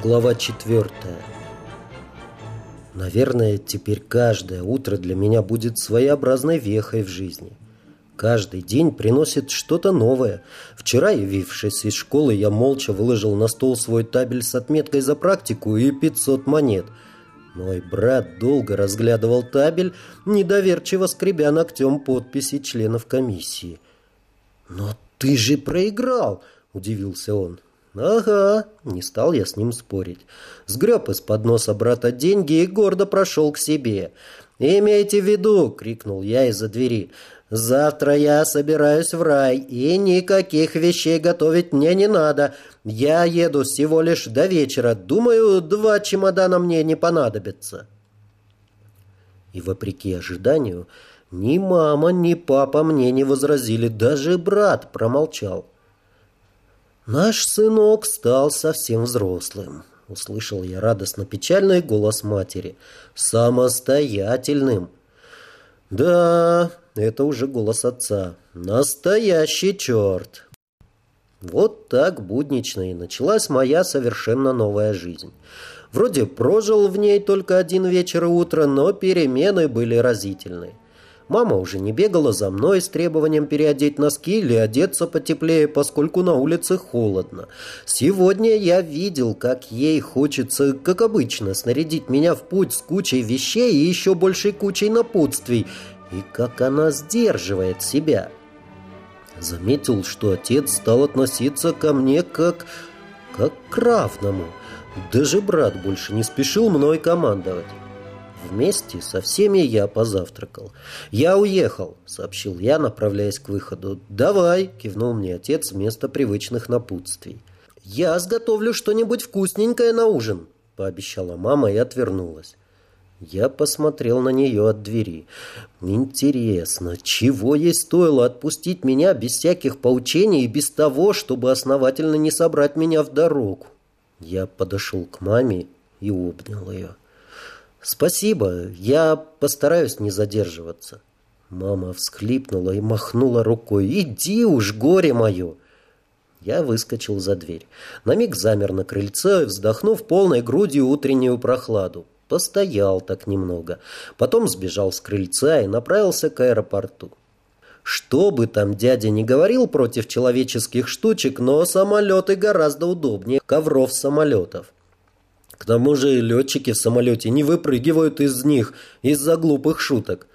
Глава четвертая. Наверное, теперь каждое утро для меня будет своеобразной вехой в жизни. Каждый день приносит что-то новое. Вчера, явившись из школы, я молча выложил на стол свой табель с отметкой за практику и 500 монет. Мой брат долго разглядывал табель, недоверчиво скребя ногтем подписи членов комиссии. «Но ты же проиграл!» – удивился он. «Ага», — не стал я с ним спорить. Сгреб из-под носа брата деньги и гордо прошел к себе. «Имейте в виду!» — крикнул я из-за двери. «Завтра я собираюсь в рай, и никаких вещей готовить мне не надо. Я еду всего лишь до вечера. Думаю, два чемодана мне не понадобятся». И вопреки ожиданию, ни мама, ни папа мне не возразили, даже брат промолчал. «Наш сынок стал совсем взрослым», — услышал я радостно печальный голос матери. «Самостоятельным». «Да, это уже голос отца. Настоящий черт». Вот так буднично и началась моя совершенно новая жизнь. Вроде прожил в ней только один вечер и утро, но перемены были разительны. Мама уже не бегала за мной с требованием переодеть носки или одеться потеплее, поскольку на улице холодно. Сегодня я видел, как ей хочется, как обычно, снарядить меня в путь с кучей вещей и еще большей кучей напутствий, и как она сдерживает себя. Заметил, что отец стал относиться ко мне как... как к равному. Даже брат больше не спешил мной командовать. Вместе со всеми я позавтракал. «Я уехал», — сообщил я, направляясь к выходу. «Давай», — кивнул мне отец вместо привычных напутствий. «Я сготовлю что-нибудь вкусненькое на ужин», — пообещала мама и отвернулась. Я посмотрел на нее от двери. Интересно, чего ей стоило отпустить меня без всяких поучений и без того, чтобы основательно не собрать меня в дорогу? Я подошел к маме и обнял ее. «Спасибо, я постараюсь не задерживаться». Мама всхлипнула и махнула рукой. «Иди уж, горе мое!» Я выскочил за дверь. На миг замер на крыльце, вздохнув полной грудью утреннюю прохладу. Постоял так немного. Потом сбежал с крыльца и направился к аэропорту. Что бы там дядя не говорил против человеческих штучек, но самолеты гораздо удобнее ковров самолетов. К тому же летчики в самолете не выпрыгивают из них из-за глупых шуток.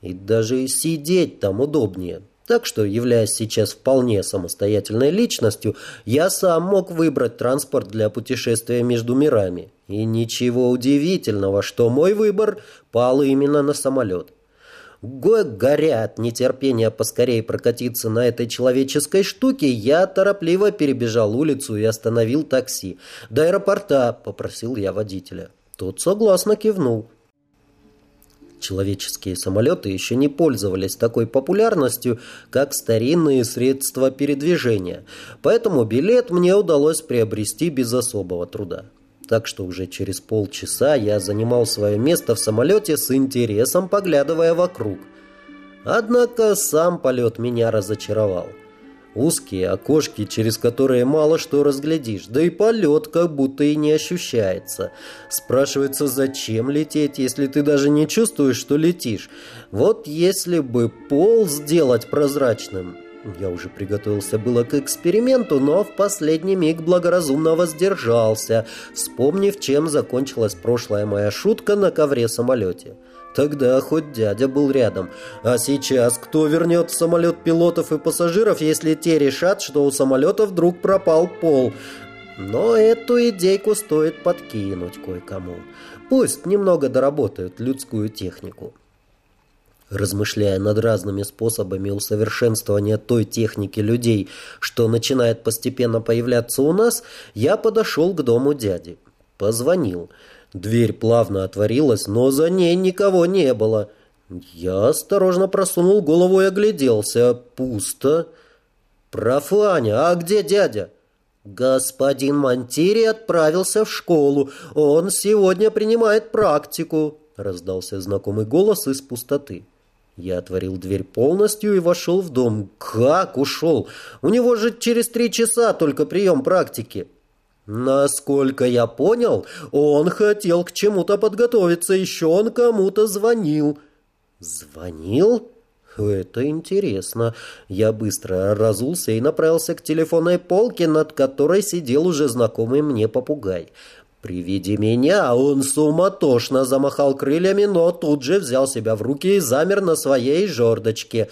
И даже сидеть там удобнее. Так что, являясь сейчас вполне самостоятельной личностью, я сам мог выбрать транспорт для путешествия между мирами. И ничего удивительного, что мой выбор пал именно на самолет. Горя от нетерпения поскорее прокатиться на этой человеческой штуке, я торопливо перебежал улицу и остановил такси. «До аэропорта», — попросил я водителя. Тот согласно кивнул. Человеческие самолеты еще не пользовались такой популярностью, как старинные средства передвижения, поэтому билет мне удалось приобрести без особого труда так что уже через полчаса я занимал свое место в самолете с интересом, поглядывая вокруг. Однако сам полет меня разочаровал. Узкие окошки, через которые мало что разглядишь, да и полет как будто и не ощущается. Спрашивается, зачем лететь, если ты даже не чувствуешь, что летишь? Вот если бы пол сделать прозрачным, я уже приготовился было к эксперименту, но в последний миг благоразумно воздержался, вспомнив, чем закончилась прошлая моя шутка на ковре-самолете. Тогда хоть дядя был рядом. А сейчас кто вернет в самолет пилотов и пассажиров, если те решат, что у самолета вдруг пропал пол? Но эту идейку стоит подкинуть кое-кому. Пусть немного доработают людскую технику. Размышляя над разными способами усовершенствования той техники людей, что начинает постепенно появляться у нас, я подошел к дому дяди. Позвонил. Дверь плавно отворилась, но за ней никого не было. Я осторожно просунул голову и огляделся. Пусто. «Профаня, а где дядя?» «Господин Монтири отправился в школу. Он сегодня принимает практику», — раздался знакомый голос из пустоты. Я отворил дверь полностью и вошел в дом. Как ушел? У него же через три часа только прием практики. Насколько я понял, он хотел к чему-то подготовиться, еще он кому-то звонил. Звонил? Это интересно. Я быстро разулся и направился к телефонной полке, над которой сидел уже знакомый мне попугай. При виде меня он суматошно замахал крыльями, но тут же взял себя в руки и замер на своей жердочке.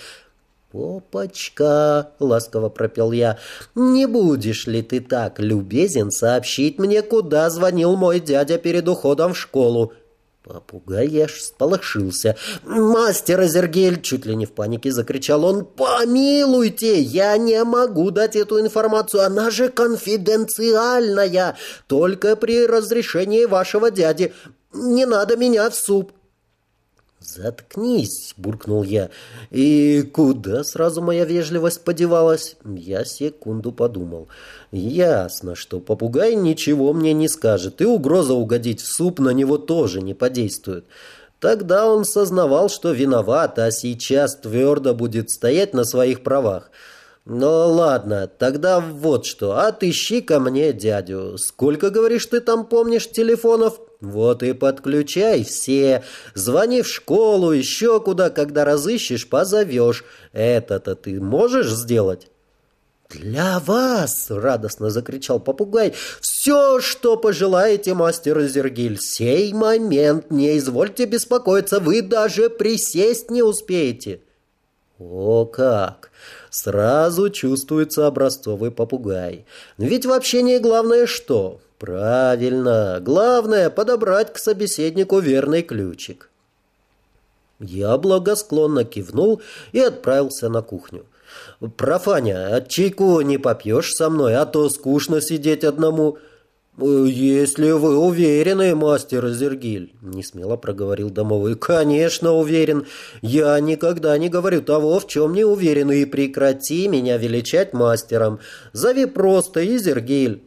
«Попочка!» — ласково пропел я. «Не будешь ли ты так любезен сообщить мне, куда звонил мой дядя перед уходом в школу?» Попугай аж сполошился. «Мастер Азергель!» — чуть ли не в панике закричал он. «Помилуйте! Я не могу дать эту информацию! Она же конфиденциальная! Только при разрешении вашего дяди! Не надо меня в суп!» «Заткнись!» — буркнул я. «И куда сразу моя вежливость подевалась?» Я секунду подумал. «Ясно, что попугай ничего мне не скажет, и угроза угодить в суп на него тоже не подействует». Тогда он сознавал, что виноват, а сейчас твердо будет стоять на своих правах. «Ну ладно, тогда вот что, отыщи ко мне дядю. Сколько, говоришь, ты там помнишь телефонов?» «Вот и подключай все. Звони в школу, еще куда, когда разыщешь, позовешь. Это-то ты можешь сделать?» «Для вас!» — радостно закричал попугай. «Все, что пожелаете, мастер Зергиль, сей момент, не извольте беспокоиться, вы даже присесть не успеете». «О как! Сразу чувствуется образцовый попугай. Ведь в общении главное что? Правильно, главное подобрать к собеседнику верный ключик. Я благосклонно кивнул и отправился на кухню. «Профаня, от чайку не попьешь со мной, а то скучно сидеть одному». «Если вы уверены, мастер Зергиль», — несмело проговорил домовой. «Конечно уверен. Я никогда не говорю того, в чем не уверен, и прекрати меня величать мастером. Зови просто Изергиль».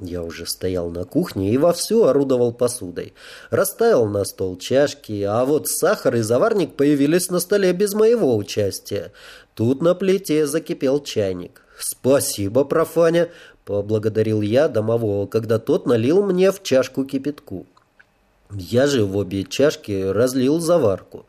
Я уже стоял на кухне и вовсю орудовал посудой. Расставил на стол чашки, а вот сахар и заварник появились на столе без моего участия. Тут на плите закипел чайник. «Спасибо, профаня!» — поблагодарил я домового, когда тот налил мне в чашку кипятку. Я же в обе чашки разлил заварку.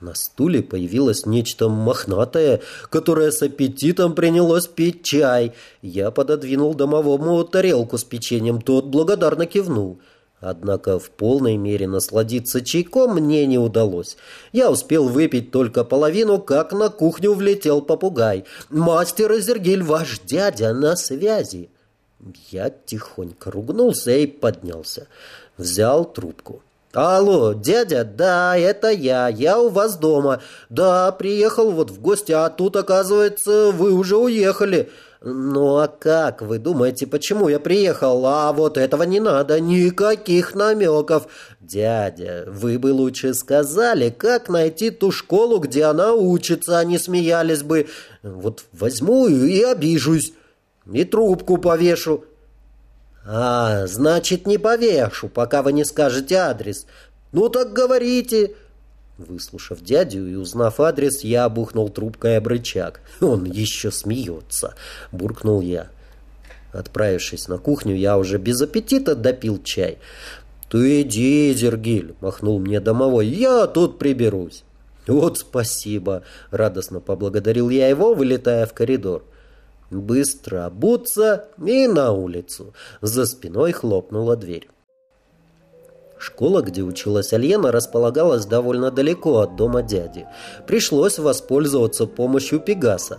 На стуле появилось нечто мохнатое, которое с аппетитом принялось пить чай. Я пододвинул домовому тарелку с печеньем, тот благодарно кивнул. Однако в полной мере насладиться чайком мне не удалось. Я успел выпить только половину, как на кухню влетел попугай. «Мастер Эзергиль, ваш дядя на связи!» Я тихонько ругнулся и поднялся. Взял трубку. «Алло, дядя, да, это я, я у вас дома. Да, приехал вот в гости, а тут, оказывается, вы уже уехали. Ну а как, вы думаете, почему я приехал? А вот этого не надо, никаких намеков. Дядя, вы бы лучше сказали, как найти ту школу, где она учится, а не смеялись бы. Вот возьму и обижусь, и трубку повешу». «А, значит, не повешу, пока вы не скажете адрес. Ну так говорите!» Выслушав дядю и узнав адрес, я обухнул трубкой об. «Он еще смеется!» — буркнул я. Отправившись на кухню, я уже без аппетита допил чай. «Ты иди, Зергиль!» — махнул мне домовой. «Я тут приберусь!» «Вот спасибо!» — радостно поблагодарил я его, вылетая в коридор. Быстро обуться и на улицу. За спиной хлопнула дверь. Школа, где училась Альена, располагалась довольно далеко от дома дяди. Пришлось воспользоваться помощью Пегаса.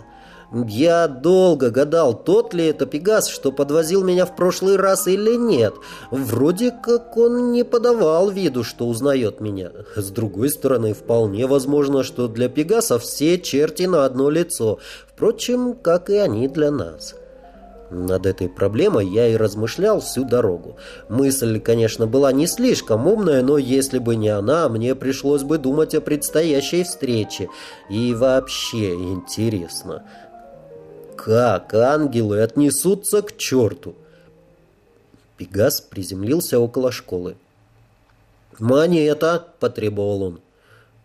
Я долго гадал, тот ли это Пегас, что подвозил меня в прошлый раз или нет. Вроде как он не подавал виду, что узнает меня. С другой стороны, вполне возможно, что для Пегаса все черти на одно лицо. Впрочем, как и они для нас. Над этой проблемой я и размышлял всю дорогу. Мысль, конечно, была не слишком умная, но если бы не она, мне пришлось бы думать о предстоящей встрече. И вообще интересно, как ангелы отнесутся к черту? Пегас приземлился около школы. «Монета!» — потребовал он.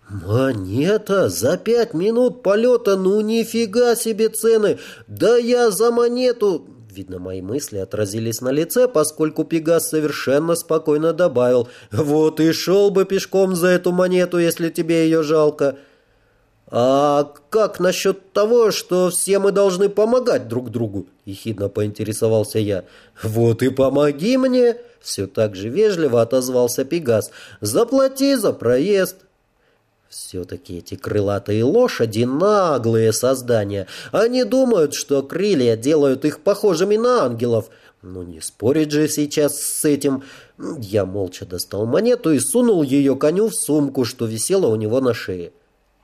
«Монета? За пять минут полета? Ну нифига себе цены! Да я за монету...» Видно, мои мысли отразились на лице, поскольку Пегас совершенно спокойно добавил «Вот и шел бы пешком за эту монету, если тебе ее жалко». «А как насчет того, что все мы должны помогать друг другу?» – ехидно поинтересовался я. «Вот и помоги мне!» – все так же вежливо отозвался Пегас. «Заплати за проезд!» Все-таки эти крылатые лошади наглые создания. Они думают, что крылья делают их похожими на ангелов. Но не спорить же сейчас с этим. Я молча достал монету и сунул ее коню в сумку, что висела у него на шее.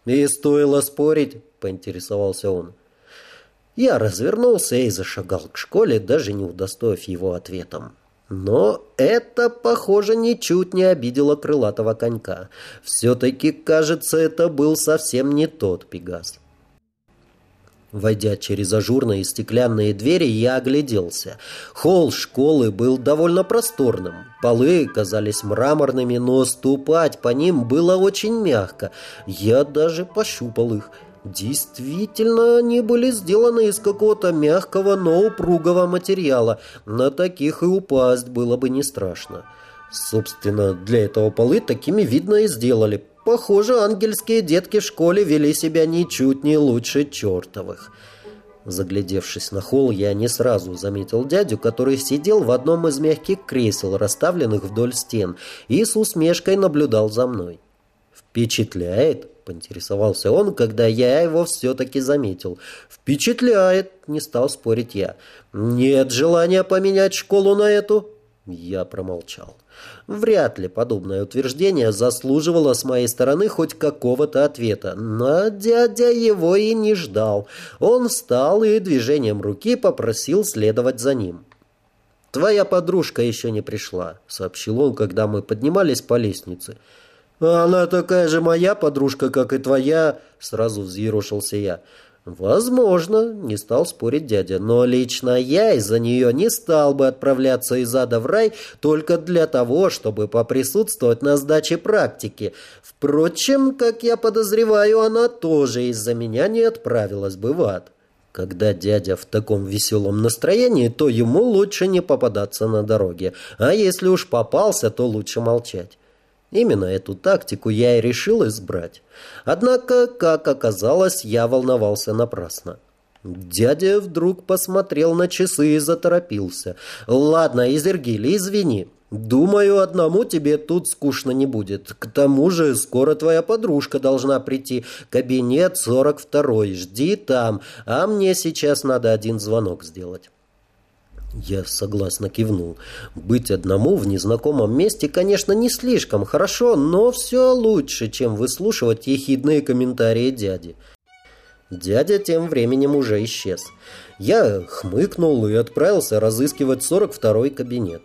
«И стоило спорить?» — поинтересовался он. Я развернулся и зашагал к школе, даже не удостоив его ответом. Но это, похоже, ничуть не обидело крылатого конька. Все-таки, кажется, это был совсем не тот Пегас. Войдя через ажурные стеклянные двери, я огляделся. Холл школы был довольно просторным. Полы казались мраморными, но ступать по ним было очень мягко. Я даже пощупал их. Действительно, они были сделаны из какого-то мягкого, но упругого материала. На таких и упасть было бы не страшно. Собственно, для этого полы такими видно и сделали. Похоже, ангельские детки в школе вели себя ничуть не лучше чертовых. Заглядевшись на холл, я не сразу заметил дядю, который сидел в одном из мягких кресел, расставленных вдоль стен, и с усмешкой наблюдал за мной. «Впечатляет?» — поинтересовался он, когда я его все-таки заметил. «Впечатляет!» — не стал спорить я. «Нет желания поменять школу на эту?» Я промолчал. Вряд ли подобное утверждение заслуживало с моей стороны хоть какого-то ответа, но дядя его и не ждал. Он встал и движением руки попросил следовать за ним. «Твоя подружка еще не пришла», — сообщил он, когда мы поднимались по лестнице. «Она такая же моя подружка, как и твоя», — сразу взъерошился я. «Возможно», — не стал спорить дядя, «но лично я из-за нее не стал бы отправляться из ада в рай только для того, чтобы поприсутствовать на сдаче практики. Впрочем, как я подозреваю, она тоже из-за меня не отправилась бы в ад». Когда дядя в таком веселом настроении, то ему лучше не попадаться на дороге, а если уж попался, то лучше молчать. Именно эту тактику я и решил избрать. Однако, как оказалось, я волновался напрасно. Дядя вдруг посмотрел на часы и заторопился. «Ладно, Изергили, извини. Думаю, одному тебе тут скучно не будет. К тому же скоро твоя подружка должна прийти. Кабинет 42 Жди там, а мне сейчас надо один звонок сделать». Я согласно кивнул. Быть одному в незнакомом месте, конечно, не слишком хорошо, но все лучше, чем выслушивать ехидные комментарии дяди. Дядя тем временем уже исчез. Я хмыкнул и отправился разыскивать 42-й кабинет.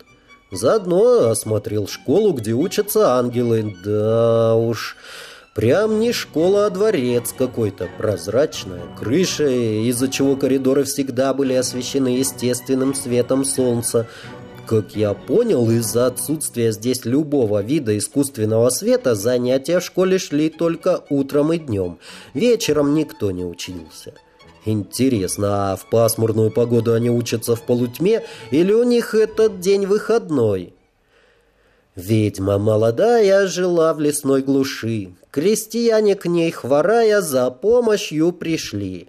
Заодно осмотрел школу, где учатся ангелы. Да уж... Прям не школа, а дворец какой-то, прозрачная, крыша, из-за чего коридоры всегда были освещены естественным светом солнца. Как я понял, из-за отсутствия здесь любого вида искусственного света занятия в школе шли только утром и днем. Вечером никто не учился. Интересно, а в пасмурную погоду они учатся в полутьме или у них этот день выходной? Ведьма молодая жила в лесной глуши. Крестьяне к ней, хворая, за помощью пришли.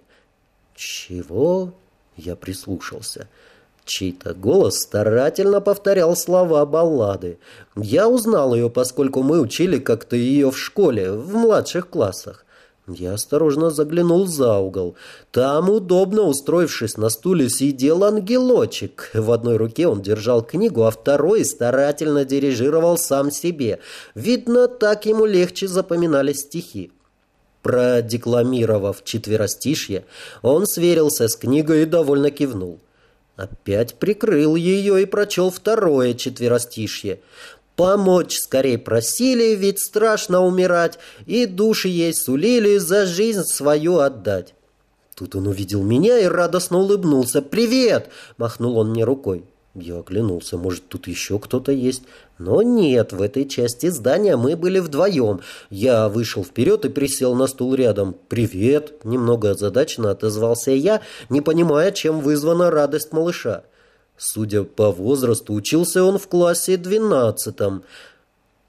«Чего?» — я прислушался. Чей-то голос старательно повторял слова баллады. Я узнал ее, поскольку мы учили как-то ее в школе, в младших классах. Я осторожно заглянул за угол. Там, удобно устроившись на стуле, сидел ангелочек. В одной руке он держал книгу, а второй старательно дирижировал сам себе. Видно, так ему легче запоминались стихи. Продекламировав четверостишье, он сверился с книгой и довольно кивнул. Опять прикрыл ее и прочел второе четверостишье. Помочь скорее просили, ведь страшно умирать, и души ей сулили за жизнь свою отдать. Тут он увидел меня и радостно улыбнулся. «Привет!» — махнул он мне рукой. Я оглянулся, может, тут еще кто-то есть. Но нет, в этой части здания мы были вдвоем. Я вышел вперед и присел на стул рядом. «Привет!» – немного озадаченно отозвался я, не понимая, чем вызвана радость малыша. Судя по возрасту, учился он в классе двенадцатом.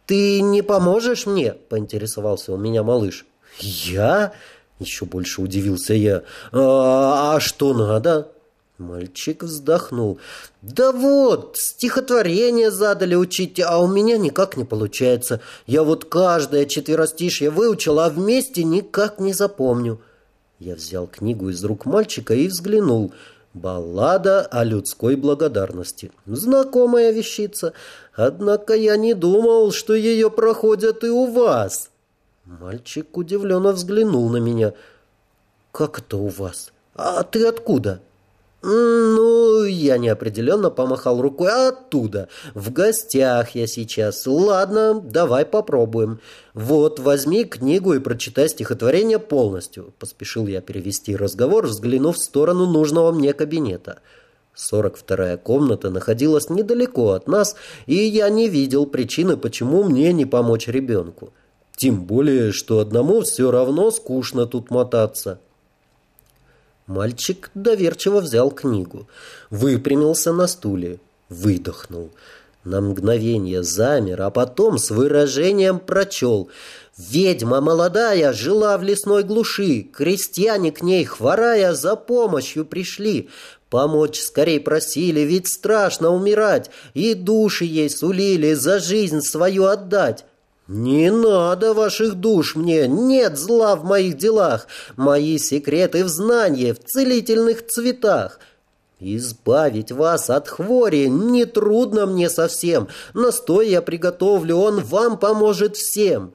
«Ты не поможешь мне?» – поинтересовался у меня малыш. «Я?» – еще больше удивился я. «А, а что надо?» Мальчик вздохнул. «Да вот, стихотворение задали учить, а у меня никак не получается. Я вот каждое четверостишье выучил, а вместе никак не запомню». Я взял книгу из рук мальчика и взглянул. «Баллада о людской благодарности». Знакомая вещица. Однако я не думал, что ее проходят и у вас. Мальчик удивленно взглянул на меня. «Как это у вас? А ты откуда?» «Ну, я неопределенно помахал рукой. Оттуда. В гостях я сейчас. Ладно, давай попробуем. Вот, возьми книгу и прочитай стихотворение полностью». Поспешил я перевести разговор, взглянув в сторону нужного мне кабинета. Сорок вторая комната находилась недалеко от нас, и я не видел причины, почему мне не помочь ребенку. Тем более, что одному все равно скучно тут мотаться. Мальчик доверчиво взял книгу, выпрямился на стуле, выдохнул. На мгновение замер, а потом с выражением прочел. «Ведьма молодая жила в лесной глуши, крестьяне к ней, хворая, за помощью пришли. Помочь скорей просили, ведь страшно умирать, и души ей сулили за жизнь свою отдать. «Не надо ваших душ мне, нет зла в моих делах, мои секреты в знании, в целительных цветах». «Избавить вас от хвори нетрудно мне совсем, настой я приготовлю, он вам поможет всем».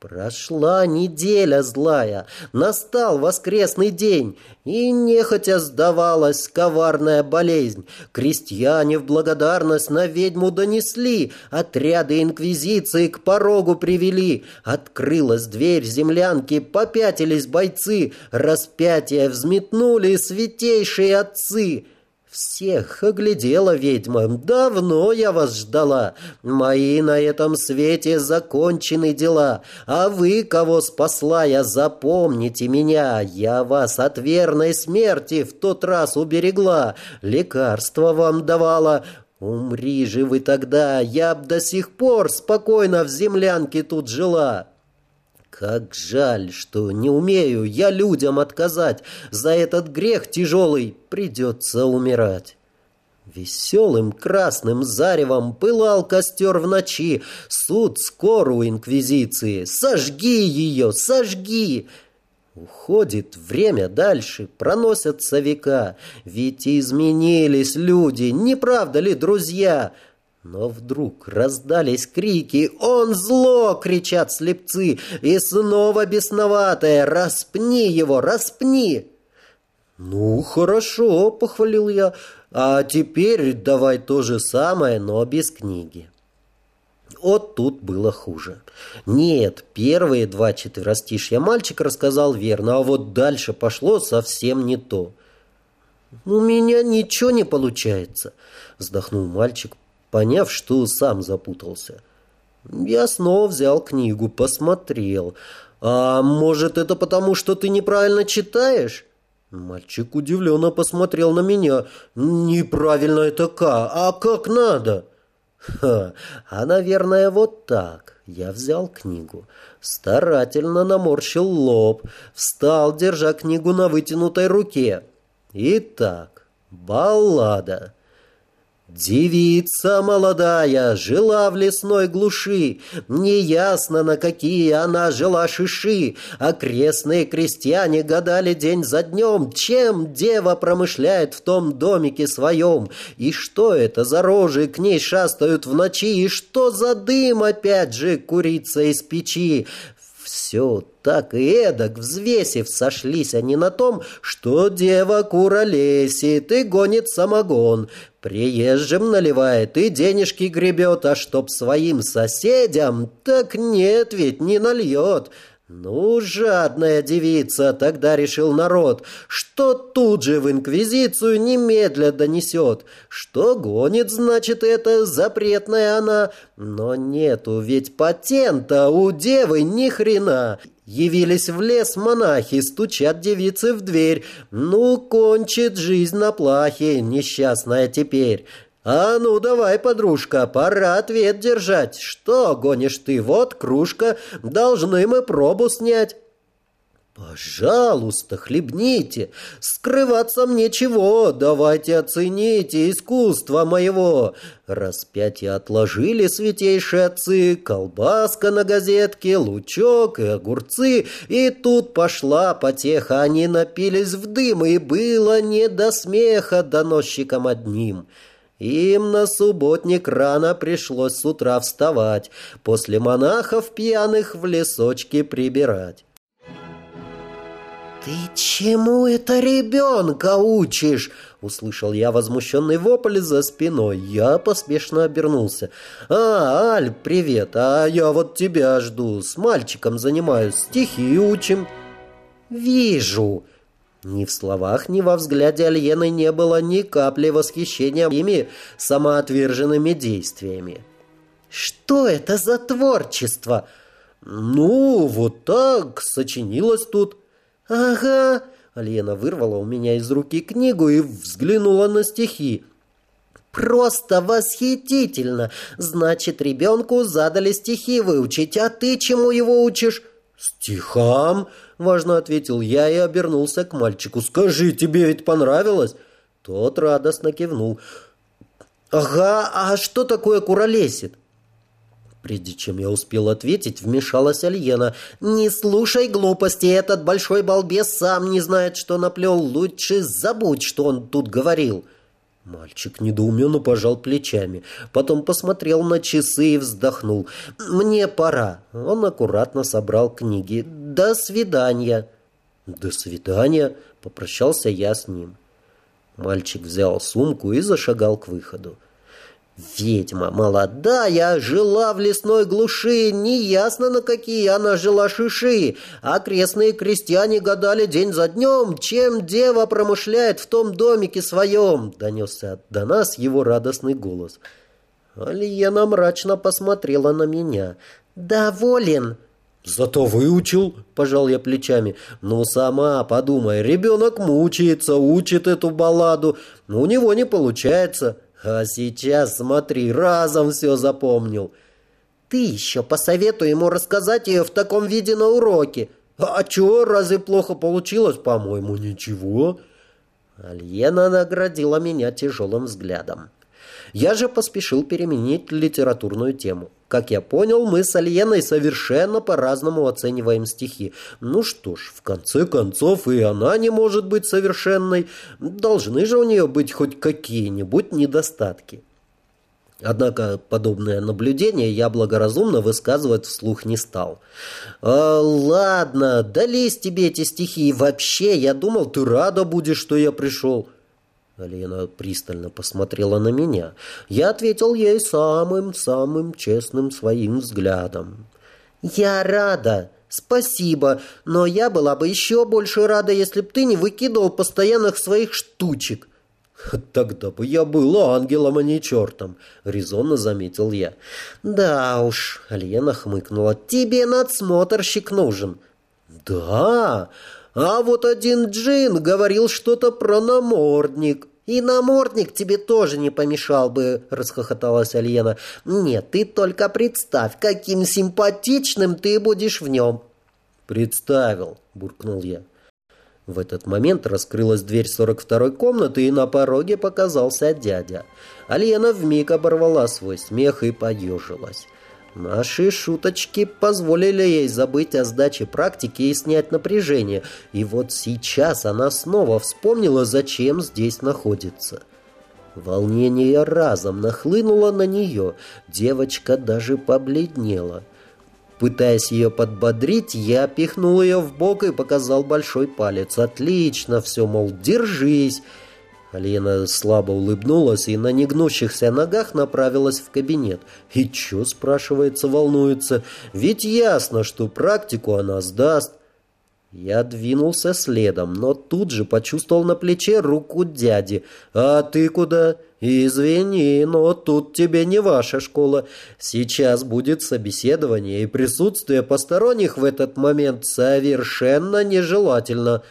Прошла неделя злая, настал воскресный день, и нехотя сдавалась коварная болезнь. Крестьяне в благодарность на ведьму донесли, отряды инквизиции к порогу привели. Открылась дверь землянки, попятились бойцы, распятие взметнули святейшие отцы — всех оглядела ведьма. Давно я вас ждала. Мои на этом свете закончены дела. А вы, кого спасла я, запомните меня. Я вас от верной смерти в тот раз уберегла. Лекарство вам давала. Умри же вы тогда, я б до сих пор спокойно в землянке тут жила. Как жаль, что не умею я людям отказать. За этот грех тяжелый придется умирать. Веселым красным заревом пылал костер в ночи. Суд скоро у инквизиции. Сожги ее, сожги! Уходит время дальше, проносятся века. Ведь изменились люди, не правда ли, друзья? — но вдруг раздались крики «Он зло!» — кричат слепцы. И снова бесноватая «Распни его! Распни!» «Ну, хорошо», — похвалил я. «А теперь давай то же самое, но без книги». Вот тут было хуже. Нет, первые два четверостишья мальчик рассказал верно, а вот дальше пошло совсем не то. «У меня ничего не получается», — вздохнул мальчик, поняв, что сам запутался. Я снова взял книгу, посмотрел. «А может, это потому, что ты неправильно читаешь?» Мальчик удивленно посмотрел на меня. «Неправильно это как? А как надо?» «Ха, а, наверное, вот так». Я взял книгу, старательно наморщил лоб, встал, держа книгу на вытянутой руке. Итак, баллада. Девица молодая жила в лесной глуши, Неясно, на какие она жила шиши. Окрестные крестьяне гадали день за днем, Чем дева промышляет в том домике своем. И что это за рожи к ней шастают в ночи, И что за дым опять же курица из печи. Все так и эдак, взвесив, сошлись они на том, что дева куролесит и гонит самогон. Приезжим наливает и денежки гребет, а чтоб своим соседям, так нет ведь, не нальет. Ну, жадная девица, тогда решил народ, что тут же в инквизицию немедля донесет. Что гонит, значит, это запретная она. Но нету ведь патента у девы ни хрена. Явились в лес монахи, стучат девицы в дверь. Ну, кончит жизнь на плахе, несчастная теперь. «А ну давай, подружка, пора ответ держать. Что гонишь ты? Вот кружка, должны мы пробу снять». «Пожалуйста, хлебните. Скрываться мне чего? Давайте оцените искусство моего». Распятие отложили святейшие отцы, колбаска на газетке, лучок и огурцы. И тут пошла потеха, они напились в дым, и было не до смеха доносчикам одним. Им на субботник рано пришлось с утра вставать, после монахов пьяных в лесочке прибирать. «Ты чему это ребенка учишь?» Услышал я возмущенный вопль за спиной. Я поспешно обернулся. «А, Аль, привет, а я вот тебя жду. С мальчиком занимаюсь, стихи учим». «Вижу». Ни в словах, ни во взгляде Альены не было ни капли восхищения ими самоотверженными действиями. «Что это за творчество?» «Ну, вот так, сочинилось тут». «Ага». Альена вырвала у меня из руки книгу и взглянула на стихи. «Просто восхитительно! Значит, ребенку задали стихи выучить, а ты чему его учишь?» «Стихам?» — важно ответил я и обернулся к мальчику. «Скажи, тебе ведь понравилось?» Тот радостно кивнул. «Ага, а что такое куролесит?» Прежде чем я успел ответить, вмешалась Альена. «Не слушай глупости, этот большой балбес сам не знает, что наплел. Лучше забудь, что он тут говорил». Мальчик недоуменно пожал плечами, потом посмотрел на часы и вздохнул. «Мне пора». Он аккуратно собрал книги. «До свидания». «До свидания», — попрощался я с ним. Мальчик взял сумку и зашагал к выходу. Ведьма молодая, жила в лесной глуши, неясно на какие она жила шиши. Окрестные крестьяне гадали день за днем, чем дева промышляет в том домике своем, донесся до нас его радостный голос. Алиена мрачно посмотрела на меня. «Доволен?» «Зато выучил», — пожал я плечами. «Ну, сама подумай, ребенок мучается, учит эту балладу, но у него не получается». А сейчас, смотри, разом все запомнил. Ты еще посоветуй ему рассказать ее в таком виде на уроке. А чего, разве плохо получилось? По-моему, ничего. Альена наградила меня тяжелым взглядом. Я же поспешил переменить литературную тему. Как я понял, мы с Альеной совершенно по-разному оцениваем стихи. Ну что ж, в конце концов, и она не может быть совершенной. Должны же у нее быть хоть какие-нибудь недостатки. Однако подобное наблюдение я благоразумно высказывать вслух не стал. «А, «Ладно, дались тебе эти стихи. Вообще, я думал, ты рада будешь, что я пришел». Алина пристально посмотрела на меня. Я ответил ей самым-самым честным своим взглядом. «Я рада. Спасибо. Но я была бы еще больше рада, если б ты не выкидывал постоянных своих штучек». «Тогда бы я был ангелом, а не чертом», — резонно заметил я. «Да уж», — Альена хмыкнула, — «тебе надсмотрщик нужен». «Да? А вот один джин говорил что-то про намордник. И намордник тебе тоже не помешал бы, расхохоталась Альена. Нет, ты только представь, каким симпатичным ты будешь в нем. Представил, буркнул я. В этот момент раскрылась дверь 42-й комнаты, и на пороге показался дядя. Альена вмиг оборвала свой смех и поежилась. Наши шуточки позволили ей забыть о сдаче практики и снять напряжение. И вот сейчас она снова вспомнила, зачем здесь находится. Волнение разом нахлынуло на нее. Девочка даже побледнела. Пытаясь ее подбодрить, я пихнул ее в бок и показал большой палец. «Отлично все, мол, держись!» Алена слабо улыбнулась и на негнущихся ногах направилась в кабинет. И чё, спрашивается, волнуется? Ведь ясно, что практику она сдаст. Я двинулся следом, но тут же почувствовал на плече руку дяди. «А ты куда?» «Извини, но тут тебе не ваша школа. Сейчас будет собеседование, и присутствие посторонних в этот момент совершенно нежелательно».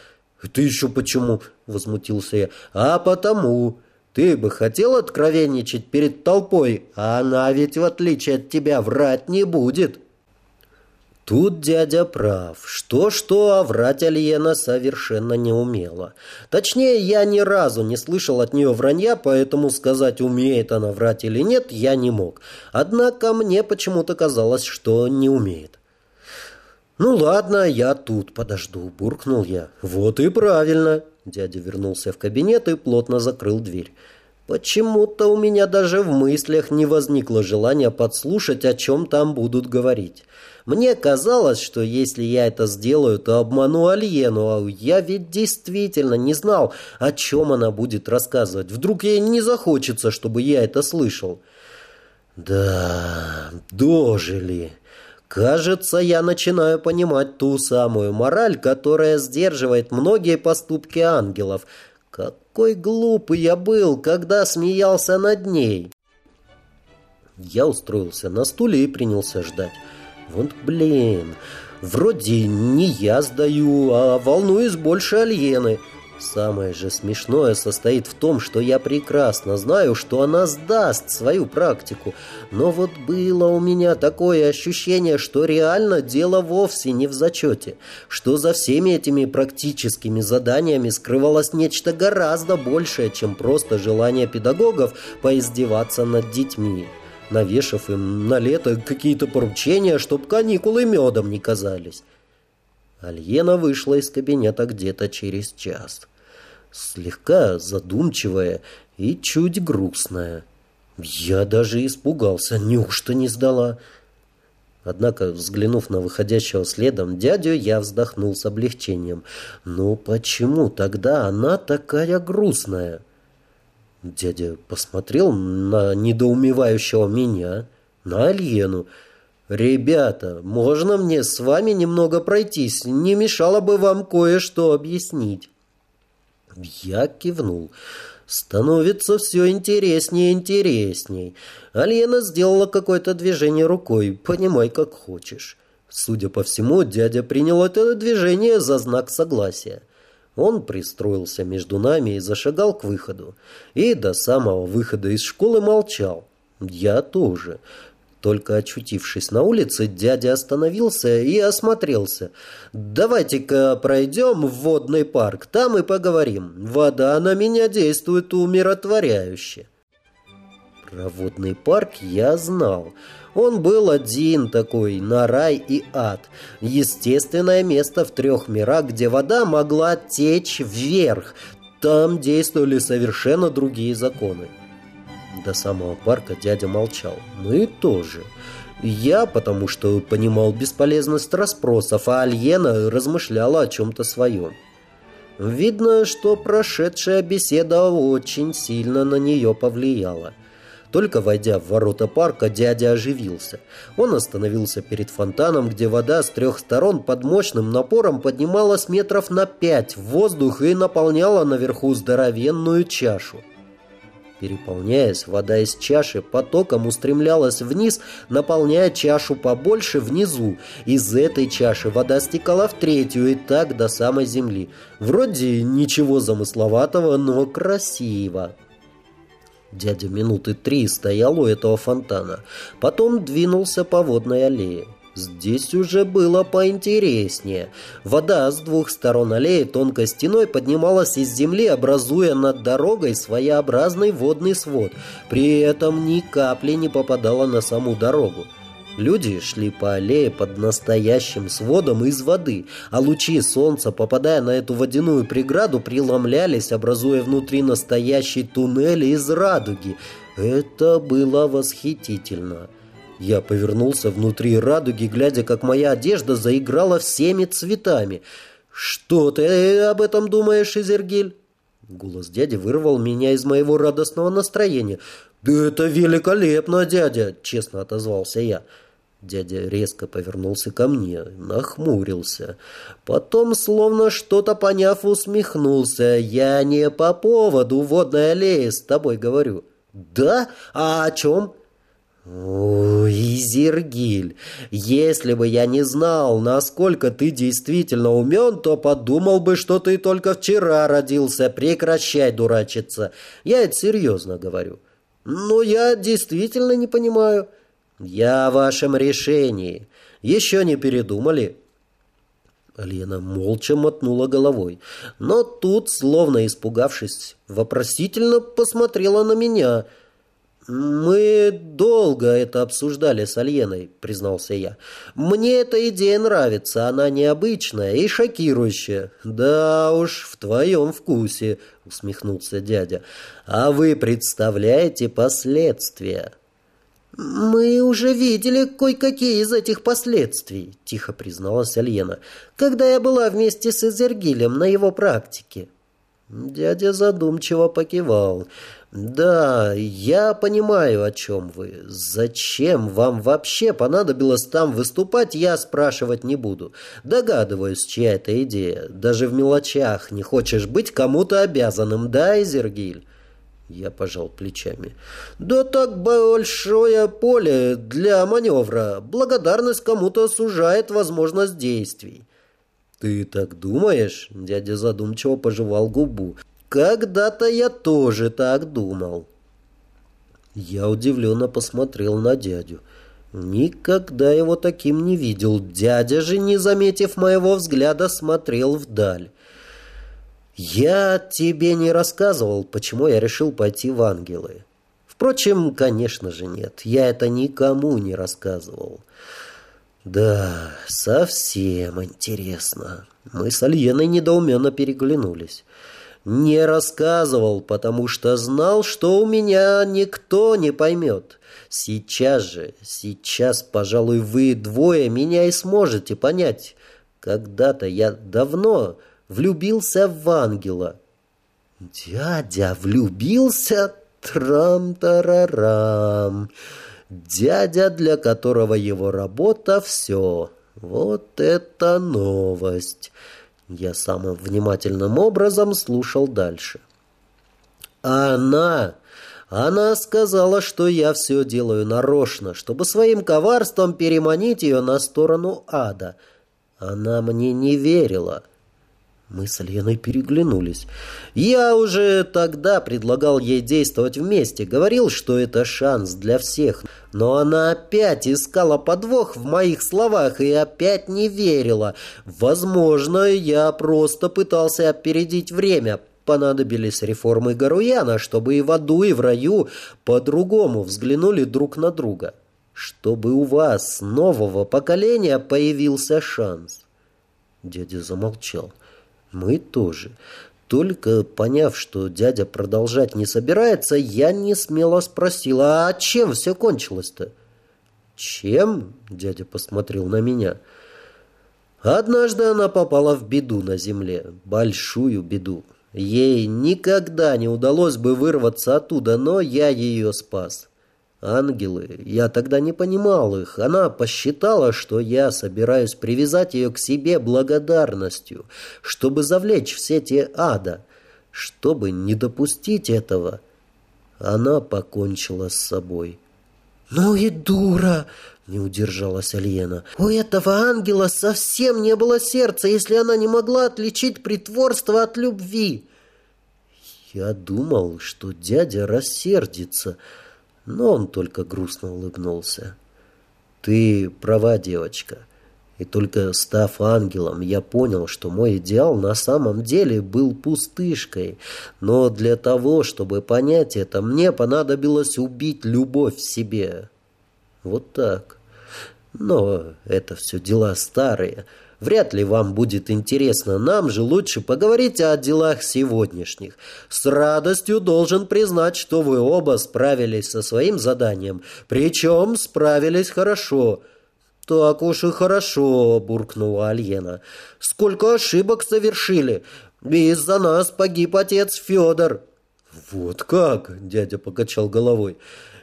«Это еще почему?» — возмутился я. «А потому. Ты бы хотел откровенничать перед толпой, а она ведь, в отличие от тебя, врать не будет». Тут дядя прав. Что-что, а врать Альена совершенно не умела. Точнее, я ни разу не слышал от нее вранья, поэтому сказать, умеет она врать или нет, я не мог. Однако мне почему-то казалось, что не умеет. «Ну ладно, я тут подожду», — буркнул я. «Вот и правильно». Дядя вернулся в кабинет и плотно закрыл дверь. Почему-то у меня даже в мыслях не возникло желания подслушать, о чем там будут говорить. Мне казалось, что если я это сделаю, то обману Альену, а я ведь действительно не знал, о чем она будет рассказывать. Вдруг ей не захочется, чтобы я это слышал. Да, дожили. Кажется, я начинаю понимать ту самую мораль, которая сдерживает многие поступки ангелов. Какой глупый я был, когда смеялся над ней. Я устроился на стуле и принялся ждать. Вот блин, вроде не я сдаю, а волнуюсь больше Альены. Самое же смешное состоит в том, что я прекрасно знаю, что она сдаст свою практику. Но вот было у меня такое ощущение, что реально дело вовсе не в зачете, что за всеми этими практическими заданиями скрывалось нечто гораздо большее, чем просто желание педагогов поиздеваться над детьми навешав им на лето какие-то поручения, чтоб каникулы медом не казались. Альена вышла из кабинета где-то через час. Слегка задумчивая и чуть грустная. Я даже испугался, неужто не сдала? Однако, взглянув на выходящего следом дядю, я вздохнул с облегчением. Но почему тогда она такая грустная? Дядя посмотрел на недоумевающего меня, на Альену, «Ребята, можно мне с вами немного пройтись? Не мешало бы вам кое-что объяснить». Я кивнул. Становится все интереснее и интересней. Альена сделала какое-то движение рукой. Понимай, как хочешь. Судя по всему, дядя принял это движение за знак согласия. Он пристроился между нами и зашагал к выходу. И до самого выхода из школы молчал. Я тоже. Только очутившись на улице, дядя остановился и осмотрелся. «Давайте-ка пройдем в водный парк, там и поговорим. Вода на меня действует умиротворяюще». Про водный парк я знал. Он был один такой, на рай и ад. Естественное место в трех мирах, где вода могла течь вверх. Там действовали совершенно другие законы. До самого парка дядя молчал. Мы тоже. Я, потому что понимал бесполезность расспросов, а Альена размышляла о чем-то своем. Видно, что прошедшая беседа очень сильно на нее повлияла. Только войдя в ворота парка, дядя оживился. Он остановился перед фонтаном, где вода с трех сторон под мощным напором поднималась метров на пять в воздух и наполняла наверху здоровенную чашу. Переполняясь, вода из чаши потоком устремлялась вниз, наполняя чашу побольше внизу. Из этой чаши вода стекала в третью и так до самой земли. Вроде ничего замысловатого, но красиво. Дядя минуты три стоял у этого фонтана. Потом двинулся по водной аллее. Здесь уже было поинтереснее. Вода с двух сторон аллеи тонкой стеной поднималась из земли, образуя над дорогой своеобразный водный свод. При этом ни капли не попадала на саму дорогу. Люди шли по аллее под настоящим сводом из воды, а лучи солнца, попадая на эту водяную преграду, преломлялись, образуя внутри настоящий туннель из радуги. Это было восхитительно. Я повернулся внутри радуги, глядя, как моя одежда заиграла всеми цветами. «Что ты об этом думаешь, Изергиль?» Голос дяди вырвал меня из моего радостного настроения. «Да это великолепно, дядя!» — честно отозвался я. Дядя резко повернулся ко мне, нахмурился. Потом, словно что-то поняв, усмехнулся. «Я не по поводу водной аллеи с тобой говорю». «Да? А о чем?» «Ой, Зергиль, если бы я не знал, насколько ты действительно умен, то подумал бы, что ты только вчера родился. Прекращай дурачиться. Я это серьезно говорю. Но я действительно не понимаю». «Я о вашем решении. Еще не передумали?» Лена молча мотнула головой, но тут, словно испугавшись, вопросительно посмотрела на меня. «Мы долго это обсуждали с Альеной», — признался я. «Мне эта идея нравится, она необычная и шокирующая». «Да уж, в твоем вкусе», — усмехнулся дядя. «А вы представляете последствия?» «Мы уже видели кое-какие из этих последствий», — тихо призналась Альена, «когда я была вместе с Эзергилем на его практике». Дядя задумчиво покивал. «Да, я понимаю, о чем вы. Зачем вам вообще понадобилось там выступать, я спрашивать не буду. Догадываюсь, чья это идея. Даже в мелочах не хочешь быть кому-то обязанным, да, Изергиль?» Я пожал плечами. «Да так большое поле для маневра. Благодарность кому-то сужает возможность действий». «Ты так думаешь?» Дядя задумчиво пожевал губу. «Когда-то я тоже так думал». Я удивленно посмотрел на дядю. Никогда его таким не видел. Дядя же, не заметив моего взгляда, смотрел вдаль. «Я тебе не рассказывал, почему я решил пойти в ангелы. Впрочем, конечно же нет, я это никому не рассказывал». «Да, совсем интересно». Мы с Альеной недоуменно переглянулись. «Не рассказывал, потому что знал, что у меня никто не поймет. Сейчас же, сейчас, пожалуй, вы двое меня и сможете понять. Когда-то я давно влюбился в ангела. Дядя влюбился? Трам-тарарам. Дядя, для которого его работа — все. Вот это новость. Я самым внимательным образом слушал дальше. Она... Она сказала, что я все делаю нарочно, чтобы своим коварством переманить ее на сторону ада. Она мне не верила. Мы с Леной переглянулись. Я уже тогда предлагал ей действовать вместе, говорил, что это шанс для всех. Но она опять искала подвох в моих словах и опять не верила. Возможно, я просто пытался опередить время. Понадобились реформы Гаруяна, чтобы и в аду, и в раю по-другому взглянули друг на друга. Чтобы у вас, нового поколения, появился шанс. Дядя замолчал. Мы тоже. Только поняв, что дядя продолжать не собирается, я не смело спросила, а чем все кончилось-то? Чем? Дядя посмотрел на меня. Однажды она попала в беду на земле, большую беду. Ей никогда не удалось бы вырваться оттуда, но я ее спас. Ангелы, я тогда не понимал их. Она посчитала, что я собираюсь привязать ее к себе благодарностью, чтобы завлечь в сети ада. Чтобы не допустить этого, она покончила с собой. «Ну и дура!» — не удержалась Альена. «У этого ангела совсем не было сердца, если она не могла отличить притворство от любви». Я думал, что дядя рассердится, — но он только грустно улыбнулся. «Ты права, девочка. И только став ангелом, я понял, что мой идеал на самом деле был пустышкой. Но для того, чтобы понять это, мне понадобилось убить любовь в себе. Вот так. Но это все дела старые». Вряд ли вам будет интересно. Нам же лучше поговорить о делах сегодняшних. С радостью должен признать, что вы оба справились со своим заданием. Причем справились хорошо». «Так уж и хорошо», — буркнула Альена. «Сколько ошибок совершили. Из-за нас погиб отец Федор». «Вот как?» — дядя покачал головой.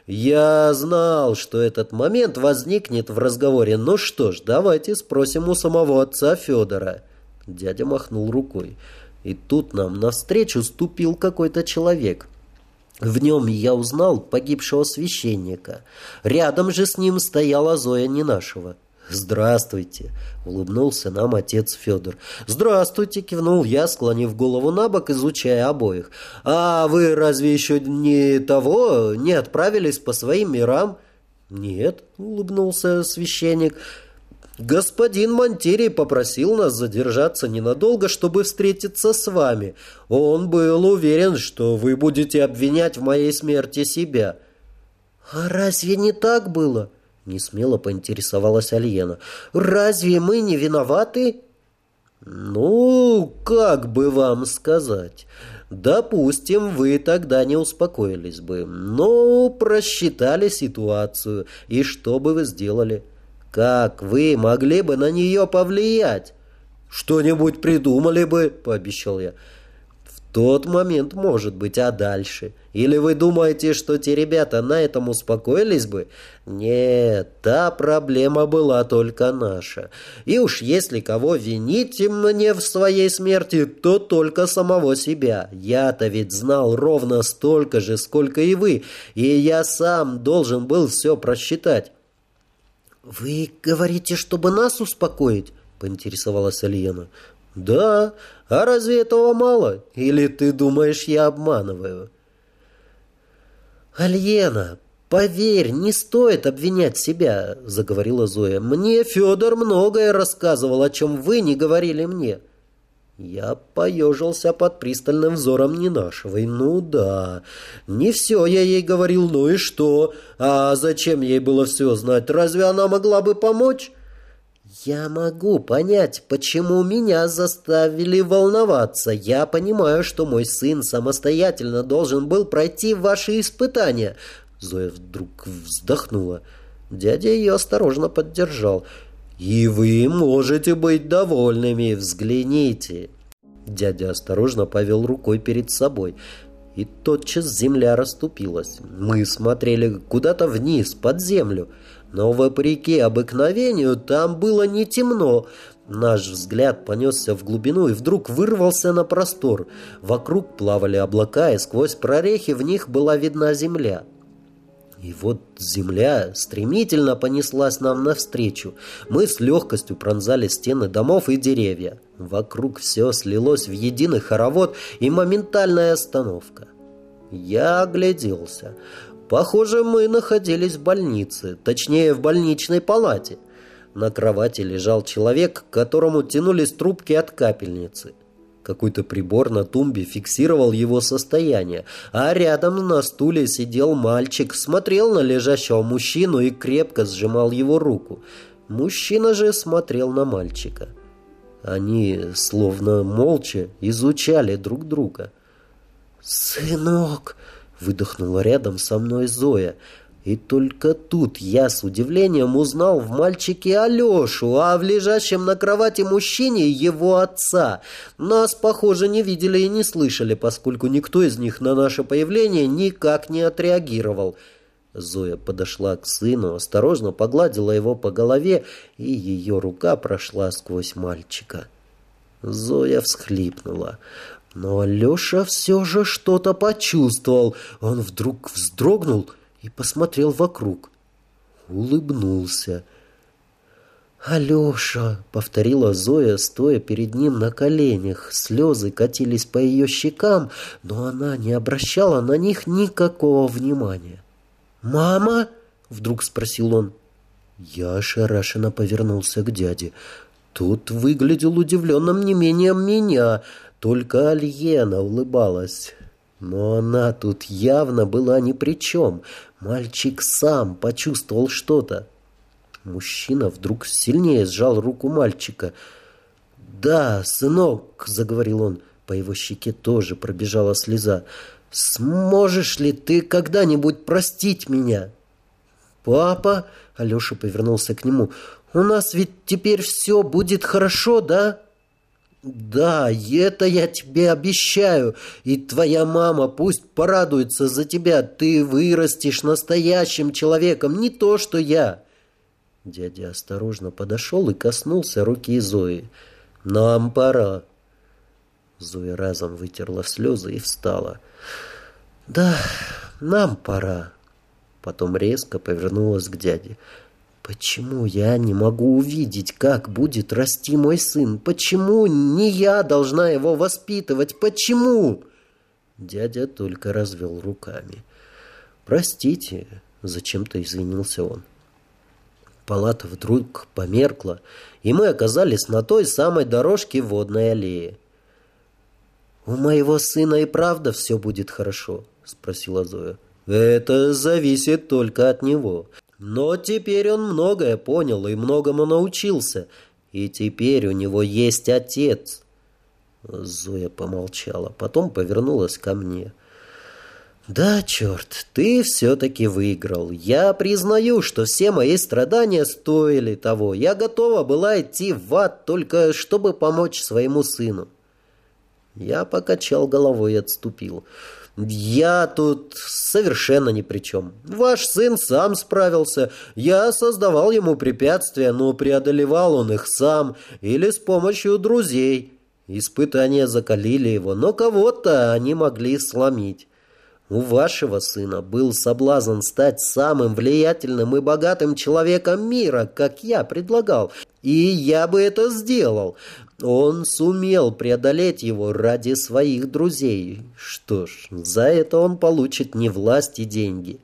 «Я знал, что этот момент возникнет в разговоре. Ну что ж, давайте спросим у самого отца Федора». Дядя махнул рукой. И тут нам навстречу ступил какой-то человек. В нем я узнал погибшего священника. Рядом же с ним стояла Зоя Ненашева. «Здравствуйте!» — улыбнулся нам отец Федор. «Здравствуйте!» — кивнул я, склонив голову на бок, изучая обоих. «А вы разве еще не того, не отправились по своим мирам?» «Нет», — улыбнулся священник. «Господин Монтери попросил нас задержаться ненадолго, чтобы встретиться с вами. Он был уверен, что вы будете обвинять в моей смерти себя». «А разве не так было?» Несмело поинтересовалась Альена. «Разве мы не виноваты?» «Ну, как бы вам сказать? Допустим, вы тогда не успокоились бы, но просчитали ситуацию. И что бы вы сделали? Как вы могли бы на нее повлиять?» «Что-нибудь придумали бы», — пообещал я тот момент может быть, а дальше? Или вы думаете, что те ребята на этом успокоились бы? Нет, та проблема была только наша. И уж если кого винить мне в своей смерти, то только самого себя. Я-то ведь знал ровно столько же, сколько и вы, и я сам должен был все просчитать. «Вы говорите, чтобы нас успокоить?» — поинтересовалась Альена. «Да, а разве этого мало? Или ты думаешь, я обманываю?» «Альена, поверь, не стоит обвинять себя», — заговорила Зоя. «Мне Федор многое рассказывал, о чем вы не говорили мне». Я поежился под пристальным взором Ненашевой. Ну да, не все я ей говорил, ну и что? А зачем ей было все знать? Разве она могла бы помочь? «Я могу понять, почему меня заставили волноваться. Я понимаю, что мой сын самостоятельно должен был пройти ваши испытания». Зоя вдруг вздохнула. Дядя ее осторожно поддержал. «И вы можете быть довольными, взгляните». Дядя осторожно повел рукой перед собой. И тотчас земля расступилась. Мы смотрели куда-то вниз, под землю. Но вопреки обыкновению там было не темно. Наш взгляд понесся в глубину и вдруг вырвался на простор. Вокруг плавали облака, и сквозь прорехи в них была видна земля. И вот земля стремительно понеслась нам навстречу. Мы с легкостью пронзали стены домов и деревья. Вокруг все слилось в единый хоровод и моментальная остановка. Я огляделся. Похоже, мы находились в больнице, точнее, в больничной палате. На кровати лежал человек, к которому тянулись трубки от капельницы. Какой-то прибор на тумбе фиксировал его состояние, а рядом на стуле сидел мальчик, смотрел на лежащего мужчину и крепко сжимал его руку. Мужчина же смотрел на мальчика. Они, словно молча, изучали друг друга. «Сынок!» Выдохнула рядом со мной Зоя. И только тут я с удивлением узнал в мальчике Алешу, а в лежащем на кровати мужчине его отца. Нас, похоже, не видели и не слышали, поскольку никто из них на наше появление никак не отреагировал. Зоя подошла к сыну, осторожно погладила его по голове, и ее рука прошла сквозь мальчика. Зоя всхлипнула. Но Алеша все же что-то почувствовал. Он вдруг вздрогнул и посмотрел вокруг. Улыбнулся. «Алеша!» — повторила Зоя, стоя перед ним на коленях. Слезы катились по ее щекам, но она не обращала на них никакого внимания. «Мама?» — вдруг спросил он. Я ошарашенно повернулся к дяде. Тот выглядел удивленным не менее меня — только Альена улыбалась. Но она тут явно была ни при чем. Мальчик сам почувствовал что-то. Мужчина вдруг сильнее сжал руку мальчика. «Да, сынок», — заговорил он, по его щеке тоже пробежала слеза. «Сможешь ли ты когда-нибудь простить меня?» «Папа», — Алеша повернулся к нему, — «у нас ведь теперь все будет хорошо, да?» «Да, это я тебе обещаю, и твоя мама пусть порадуется за тебя, ты вырастешь настоящим человеком, не то что я». Дядя осторожно подошел и коснулся руки Зои. «Нам пора». Зоя разом вытерла слезы и встала. «Да, нам пора». Потом резко повернулась к дяде. Почему я не могу увидеть, как будет расти мой сын? Почему не я должна его воспитывать? Почему? Дядя только развел руками. Простите, зачем-то извинился он. Палата вдруг померкла, и мы оказались на той самой дорожке водной аллеи. «У моего сына и правда все будет хорошо?» — спросила Зоя. «Это зависит только от него. Но теперь он многое понял и многому научился. И теперь у него есть отец. Зоя помолчала, потом повернулась ко мне. «Да, черт, ты все-таки выиграл. Я признаю, что все мои страдания стоили того. Я готова была идти в ад, только чтобы помочь своему сыну». Я покачал головой и отступил. Я тут совершенно ни при чем. Ваш сын сам справился. Я создавал ему препятствия, но преодолевал он их сам или с помощью друзей. Испытания закалили его, но кого-то они могли сломить. У вашего сына был соблазн стать самым влиятельным и богатым человеком мира, как я предлагал, и я бы это сделал. Он сумел преодолеть его ради своих друзей. Что ж, за это он получит не власть и деньги,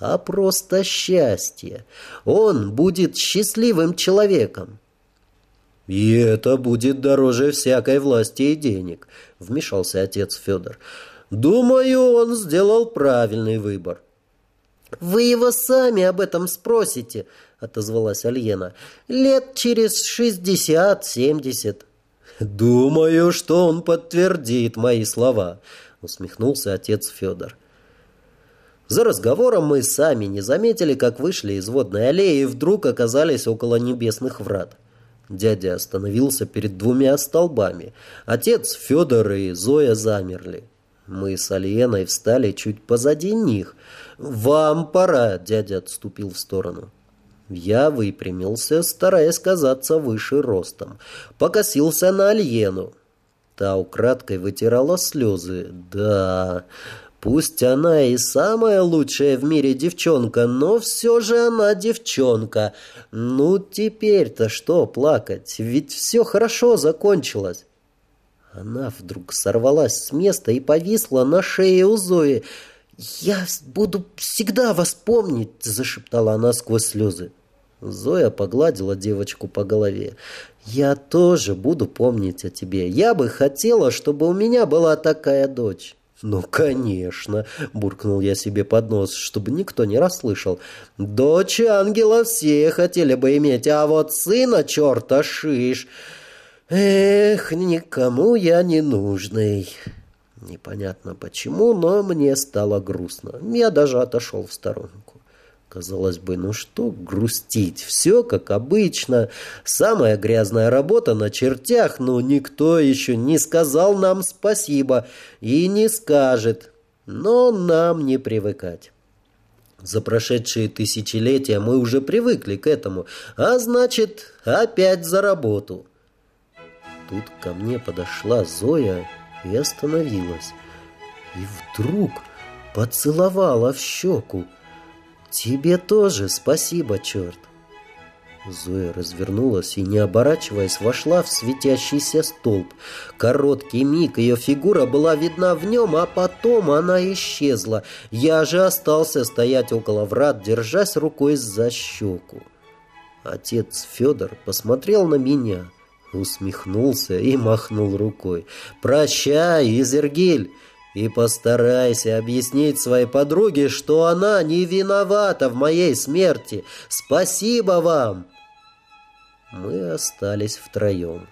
а просто счастье. Он будет счастливым человеком. «И это будет дороже всякой власти и денег», — вмешался отец Федор. «Думаю, он сделал правильный выбор». «Вы его сами об этом спросите», — отозвалась Альена. «Лет через шестьдесят-семьдесят». «Думаю, что он подтвердит мои слова», — усмехнулся отец Федор. За разговором мы сами не заметили, как вышли из водной аллеи и вдруг оказались около небесных врат. Дядя остановился перед двумя столбами. Отец Федор и Зоя замерли. Мы с Алиеной встали чуть позади них. «Вам пора», — дядя отступил в сторону. Я выпрямился, стараясь казаться выше ростом. Покосился на Альену. Та украдкой вытирала слезы. Да, пусть она и самая лучшая в мире девчонка, но все же она девчонка. Ну, теперь-то что плакать? Ведь все хорошо закончилось. Она вдруг сорвалась с места и повисла на шее у Зои. «Я буду всегда вас помнить», — зашептала она сквозь слезы. Зоя погладила девочку по голове. «Я тоже буду помнить о тебе. Я бы хотела, чтобы у меня была такая дочь». «Ну, конечно!» – буркнул я себе под нос, чтобы никто не расслышал. «Дочь ангела все хотели бы иметь, а вот сына черта шиш! Эх, никому я не нужный!» Непонятно почему, но мне стало грустно. Я даже отошел в сторонку. Казалось бы, ну что грустить, все как обычно. Самая грязная работа на чертях, но никто еще не сказал нам спасибо и не скажет. Но нам не привыкать. За прошедшие тысячелетия мы уже привыкли к этому, а значит, опять за работу. Тут ко мне подошла Зоя и остановилась. И вдруг поцеловала в щеку. «Тебе тоже спасибо, черт!» Зоя развернулась и, не оборачиваясь, вошла в светящийся столб. Короткий миг ее фигура была видна в нем, а потом она исчезла. Я же остался стоять около врат, держась рукой за щеку. Отец Федор посмотрел на меня, усмехнулся и махнул рукой. «Прощай, Изергиль!» И постарайся объяснить своей подруге, что она не виновата в моей смерти. Спасибо вам!» Мы остались втроем.